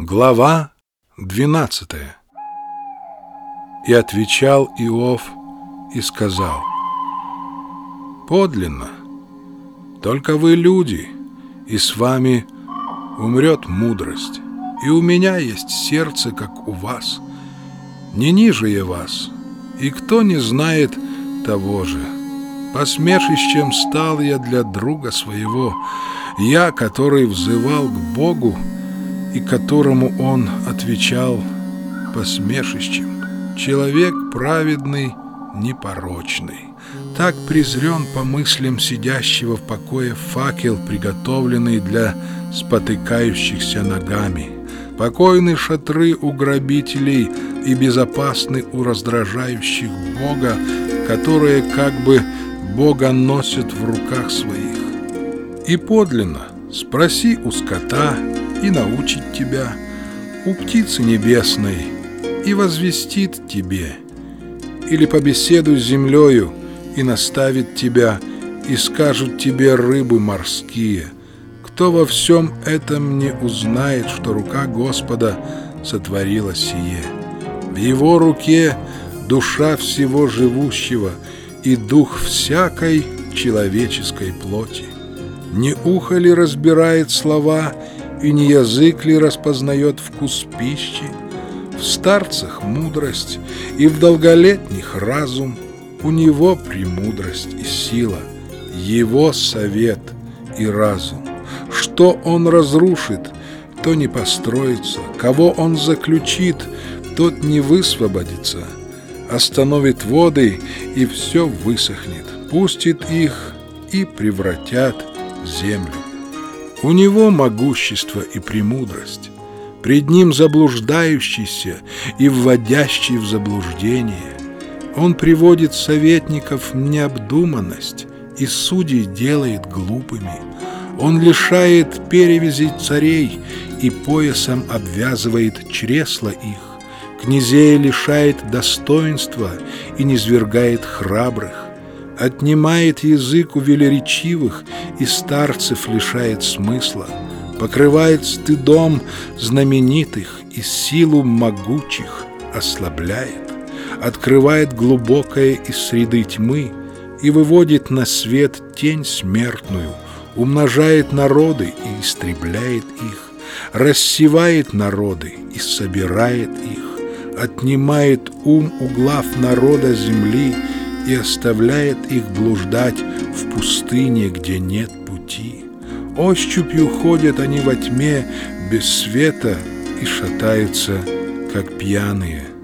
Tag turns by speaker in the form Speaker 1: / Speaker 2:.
Speaker 1: Глава 12 И отвечал Иов и сказал, «Подлинно, только вы люди, и с вами умрет мудрость, и у меня есть сердце, как у вас, не ниже я вас, и кто не знает того же. Посмешищем стал я для друга своего, я, который взывал к Богу, и которому он отвечал посмешищем. Человек праведный, непорочный. Так презрен по мыслям сидящего в покое факел, приготовленный для спотыкающихся ногами. Покойны шатры у грабителей и безопасны у раздражающих Бога, которые как бы Бога носят в руках своих. И подлинно спроси у скота, и научит тебя, у птицы небесной и возвестит тебе, или побеседуй с землею и наставит тебя, и скажут тебе рыбы морские. Кто во всем этом не узнает, что рука Господа сотворила сие? В его руке душа всего живущего и дух всякой человеческой плоти. Не ухо ли разбирает слова и не язык ли распознает вкус пищи? В старцах мудрость, и в долголетних разум. У него премудрость и сила, его совет и разум. Что он разрушит, то не построится, кого он заключит, тот не высвободится. Остановит воды, и все высохнет, пустит их и превратят землю. У него могущество и премудрость, пред ним заблуждающийся и вводящий в заблуждение. Он приводит советников в необдуманность и судей делает глупыми. Он лишает перевязей царей и поясом обвязывает чресла их. Князей лишает достоинства и низвергает храбрых отнимает язык у велеречивых и старцев лишает смысла, покрывает стыдом знаменитых и силу могучих ослабляет, открывает глубокое из среды тьмы и выводит на свет тень смертную, умножает народы и истребляет их, рассевает народы и собирает их, отнимает ум у глав народа земли и оставляет их блуждать в пустыне, где нет пути. Ощупью ходят они во тьме без света и шатаются, как пьяные.